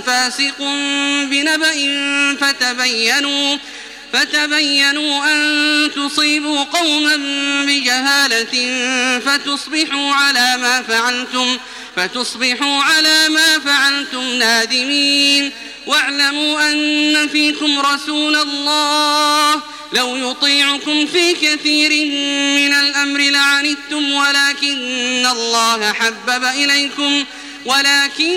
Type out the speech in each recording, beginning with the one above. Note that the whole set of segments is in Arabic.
فاسق بنبأ فتبينوا فتبينوا أن تصيبوا قوما بجهالة فتصبحوا على ما فعلتم فتصبحوا على ما فعلتم نادمين واعلموا أن فيكم رسول الله لو يطيعكم في كثير من الأمر لعنتم ولكن الله حبب إليكم ولكن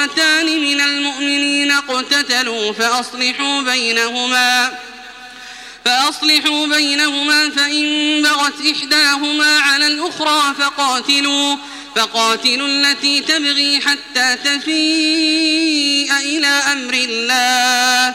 طائفتان من المؤمنين اقتتلوا فأصلحوا بينهما فأصلحوا بينهما فإن بغت إحداهما على الأخرى فقاتلوا فقاتلوا التي تبغي حتى تفيء إلى أمر الله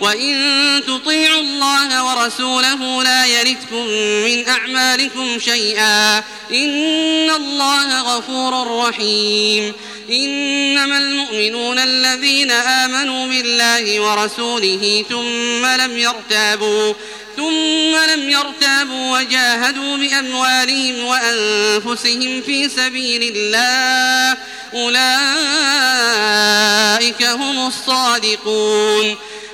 وإن تطيعوا الله ورسوله لا يلدكم من أعمالكم شيئا إن الله غفور رحيم إنما المؤمنون الذين آمنوا بالله ورسوله ثم لم يرتابوا ثم لم يرتابوا وجاهدوا بأموالهم وأنفسهم في سبيل الله أولئك هم الصادقون